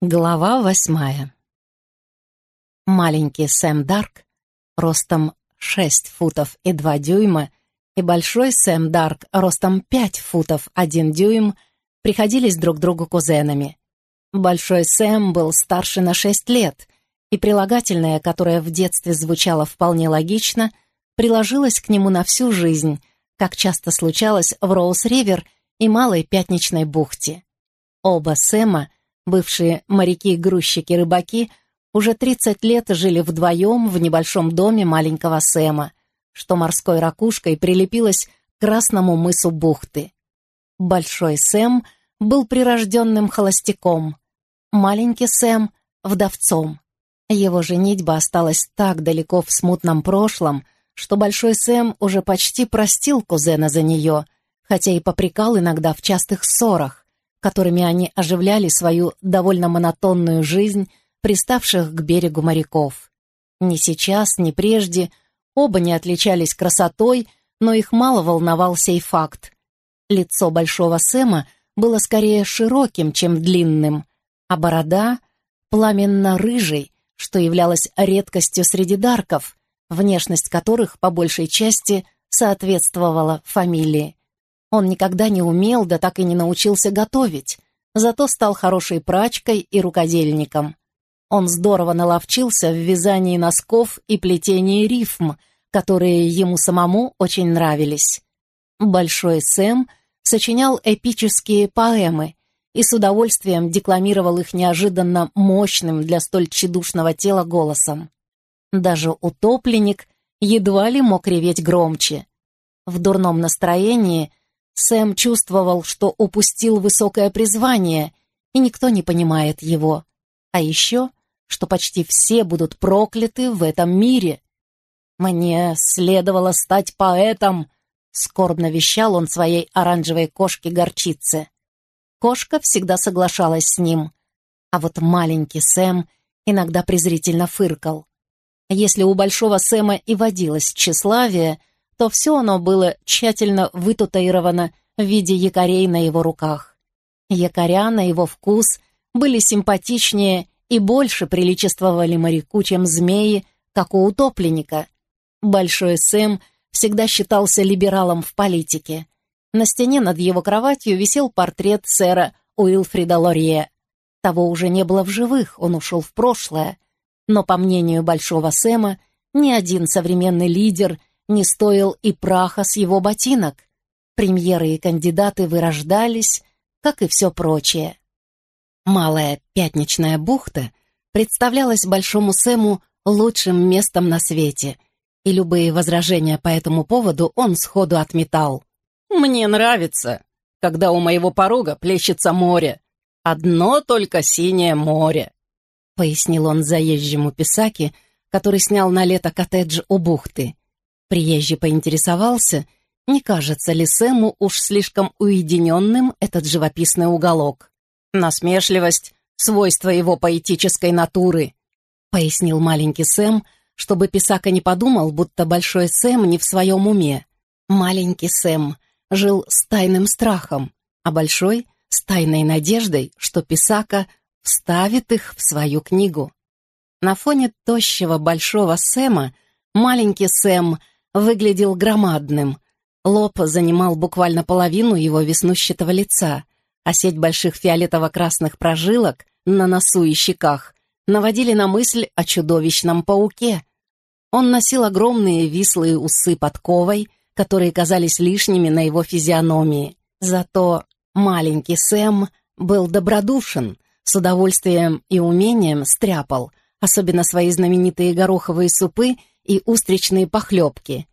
Глава восьмая. Маленький Сэм Дарк, ростом 6 футов и 2 дюйма, и большой Сэм Дарк, ростом 5 футов 1 дюйм, приходились друг другу кузенами. Большой Сэм был старше на 6 лет, и прилагательное, которое в детстве звучало вполне логично, приложилось к нему на всю жизнь, как часто случалось в Роуз-Ривер и Малой Пятничной бухте. Оба Сэма — Бывшие моряки-грузчики-рыбаки уже 30 лет жили вдвоем в небольшом доме маленького Сэма, что морской ракушкой прилепилось к красному мысу бухты. Большой Сэм был прирожденным холостяком, маленький Сэм — вдовцом. Его женитьба осталась так далеко в смутном прошлом, что Большой Сэм уже почти простил кузена за нее, хотя и попрекал иногда в частых ссорах, которыми они оживляли свою довольно монотонную жизнь приставших к берегу моряков. Ни сейчас, ни прежде оба не отличались красотой, но их мало волновал сей факт. Лицо Большого Сэма было скорее широким, чем длинным, а борода — пламенно-рыжей, что являлось редкостью среди дарков, внешность которых, по большей части, соответствовала фамилии. Он никогда не умел, да так и не научился готовить, зато стал хорошей прачкой и рукодельником. Он здорово наловчился в вязании носков и плетении рифм, которые ему самому очень нравились. Большой Сэм сочинял эпические поэмы и с удовольствием декламировал их неожиданно мощным для столь тщедушного тела голосом. Даже утопленник едва ли мог реветь громче. В дурном настроении Сэм чувствовал, что упустил высокое призвание, и никто не понимает его. А еще, что почти все будут прокляты в этом мире. «Мне следовало стать поэтом», — скорбно вещал он своей оранжевой кошке-горчице. Кошка всегда соглашалась с ним, а вот маленький Сэм иногда презрительно фыркал. Если у большого Сэма и водилось тщеславие, то все оно было тщательно вытатуировано в виде якорей на его руках. Якоря на его вкус были симпатичнее и больше приличествовали моряку, чем змеи, как у утопленника. Большой Сэм всегда считался либералом в политике. На стене над его кроватью висел портрет сэра Уилфрида Лорье. Того уже не было в живых, он ушел в прошлое. Но, по мнению Большого Сэма, ни один современный лидер не стоил и праха с его ботинок. Премьеры и кандидаты вырождались, как и все прочее. Малая пятничная бухта представлялась Большому Сэму лучшим местом на свете, и любые возражения по этому поводу он сходу отметал. «Мне нравится, когда у моего порога плещется море. Одно только синее море», — пояснил он заезжему писаке, который снял на лето коттедж у бухты. Приезжий поинтересовался, не кажется ли Сэму уж слишком уединенным этот живописный уголок. «Насмешливость — свойство его поэтической натуры», — пояснил маленький Сэм, чтобы Писака не подумал, будто большой Сэм не в своем уме. Маленький Сэм жил с тайным страхом, а большой — с тайной надеждой, что Писака вставит их в свою книгу. На фоне тощего большого Сэма маленький Сэм выглядел громадным. Лоб занимал буквально половину его веснущатого лица, а сеть больших фиолетово-красных прожилок на носу и щеках наводили на мысль о чудовищном пауке. Он носил огромные вислые усы подковой, которые казались лишними на его физиономии. Зато маленький Сэм был добродушен, с удовольствием и умением стряпал, особенно свои знаменитые гороховые супы и устричные похлебки.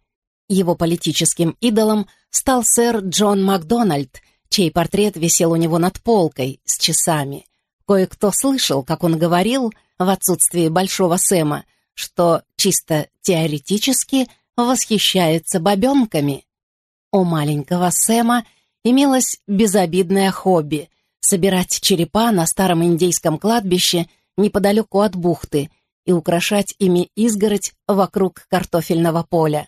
Его политическим идолом стал сэр Джон Макдональд, чей портрет висел у него над полкой с часами. Кое-кто слышал, как он говорил, в отсутствии Большого Сэма, что чисто теоретически восхищается бабенками. У маленького Сэма имелось безобидное хобби — собирать черепа на старом индейском кладбище неподалеку от бухты — и украшать ими изгородь вокруг картофельного поля.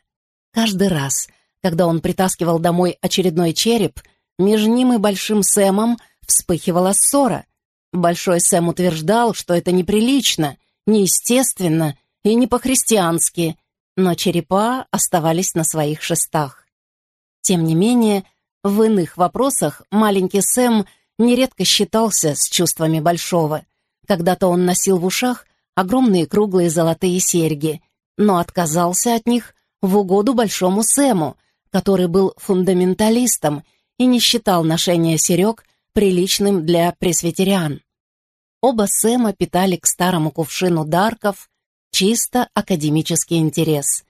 Каждый раз, когда он притаскивал домой очередной череп, между ним и Большим Сэмом вспыхивала ссора. Большой Сэм утверждал, что это неприлично, неестественно и не по-христиански, но черепа оставались на своих шестах. Тем не менее, в иных вопросах маленький Сэм нередко считался с чувствами Большого. Когда-то он носил в ушах огромные круглые золотые серьги, но отказался от них в угоду Большому Сэму, который был фундаменталистом и не считал ношение серег приличным для пресвитериан. Оба Сэма питали к старому кувшину Дарков чисто академический интерес.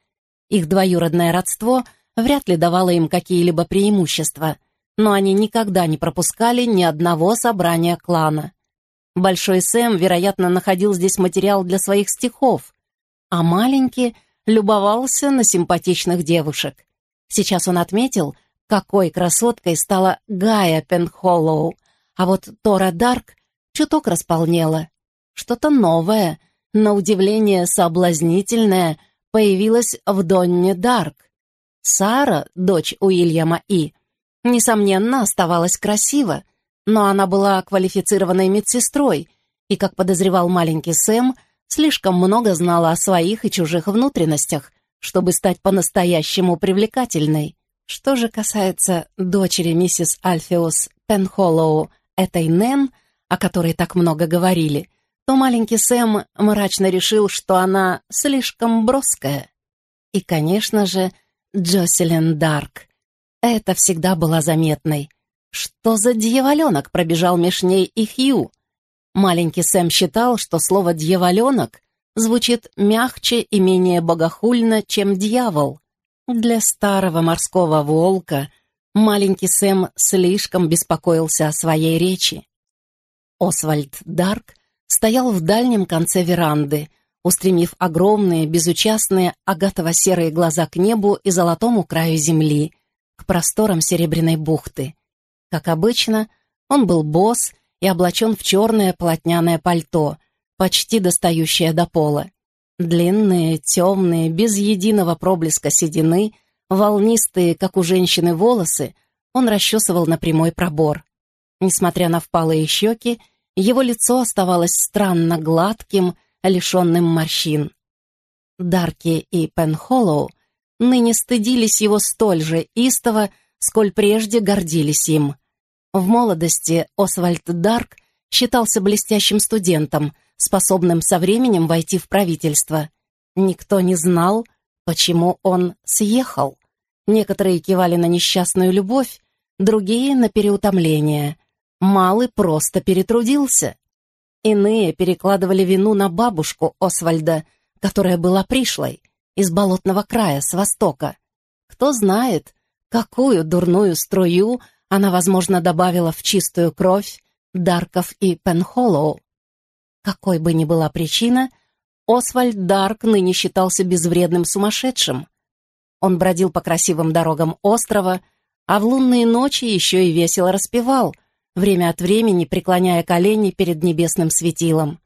Их двоюродное родство вряд ли давало им какие-либо преимущества, но они никогда не пропускали ни одного собрания клана. Большой Сэм, вероятно, находил здесь материал для своих стихов, а маленький любовался на симпатичных девушек. Сейчас он отметил, какой красоткой стала Гая Пенхоллоу, а вот Тора Дарк чуток располнела. Что-то новое, на удивление соблазнительное, появилось в Донне Дарк. Сара, дочь Уильяма И, несомненно, оставалась красива, но она была квалифицированной медсестрой и, как подозревал маленький Сэм, слишком много знала о своих и чужих внутренностях, чтобы стать по-настоящему привлекательной. Что же касается дочери миссис Альфиус Пенхоллоу, этой Нэн, о которой так много говорили, то маленький Сэм мрачно решил, что она слишком броская. И, конечно же, Джоселин Дарк. Это всегда была заметной. Что за дьяволенок пробежал меж ней и Хью? Маленький Сэм считал, что слово «дьяволенок» звучит мягче и менее богохульно, чем «дьявол». Для старого морского волка маленький Сэм слишком беспокоился о своей речи. Освальд Дарк стоял в дальнем конце веранды, устремив огромные, безучастные агатово-серые глаза к небу и золотому краю земли, к просторам Серебряной бухты. Как обычно, он был босс и облачен в черное полотняное пальто, почти достающее до пола. Длинные, темные, без единого проблеска седины, волнистые, как у женщины, волосы он расчесывал на прямой пробор. Несмотря на впалые щеки, его лицо оставалось странно гладким, лишенным морщин. Дарки и Пенхоллоу ныне стыдились его столь же истово, сколь прежде гордились им. В молодости Освальд Дарк считался блестящим студентом, способным со временем войти в правительство. Никто не знал, почему он съехал. Некоторые кивали на несчастную любовь, другие — на переутомление. Малый просто перетрудился. Иные перекладывали вину на бабушку Освальда, которая была пришлой, из болотного края, с востока. Кто знает, какую дурную струю она, возможно, добавила в чистую кровь Дарков и Пенхоллоу. Какой бы ни была причина, Освальд Дарк ныне считался безвредным сумасшедшим. Он бродил по красивым дорогам острова, а в лунные ночи еще и весело распевал, время от времени преклоняя колени перед небесным светилом.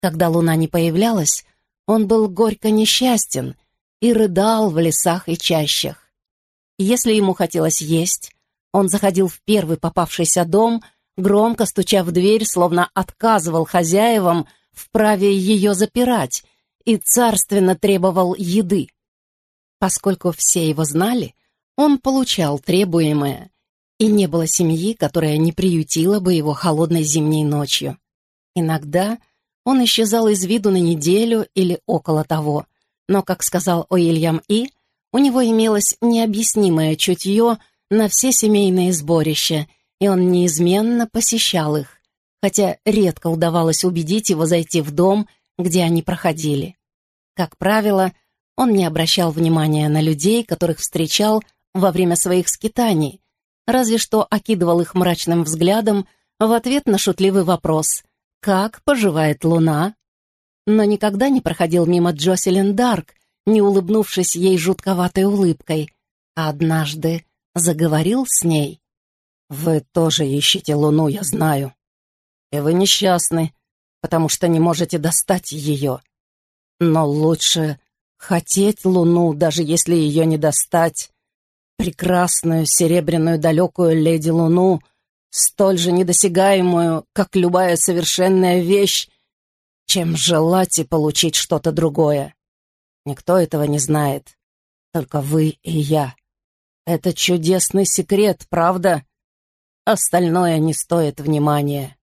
Когда луна не появлялась, он был горько несчастен и рыдал в лесах и чащах. Если ему хотелось есть, он заходил в первый попавшийся дом, громко стуча в дверь, словно отказывал хозяевам в праве ее запирать и царственно требовал еды. Поскольку все его знали, он получал требуемое, и не было семьи, которая не приютила бы его холодной зимней ночью. Иногда он исчезал из виду на неделю или около того, но, как сказал Уильям И., у него имелось необъяснимое чутье на все семейные сборища, и он неизменно посещал их, хотя редко удавалось убедить его зайти в дом, где они проходили. Как правило, он не обращал внимания на людей, которых встречал во время своих скитаний, разве что окидывал их мрачным взглядом в ответ на шутливый вопрос «Как поживает луна?». Но никогда не проходил мимо Джоселин Дарк, не улыбнувшись ей жутковатой улыбкой, а однажды заговорил с ней. «Вы тоже ищете луну, я знаю. И вы несчастны, потому что не можете достать ее. Но лучше хотеть луну, даже если ее не достать. Прекрасную серебряную далекую леди луну столь же недосягаемую, как любая совершенная вещь, чем желать и получить что-то другое. Никто этого не знает, только вы и я. Это чудесный секрет, правда? Остальное не стоит внимания.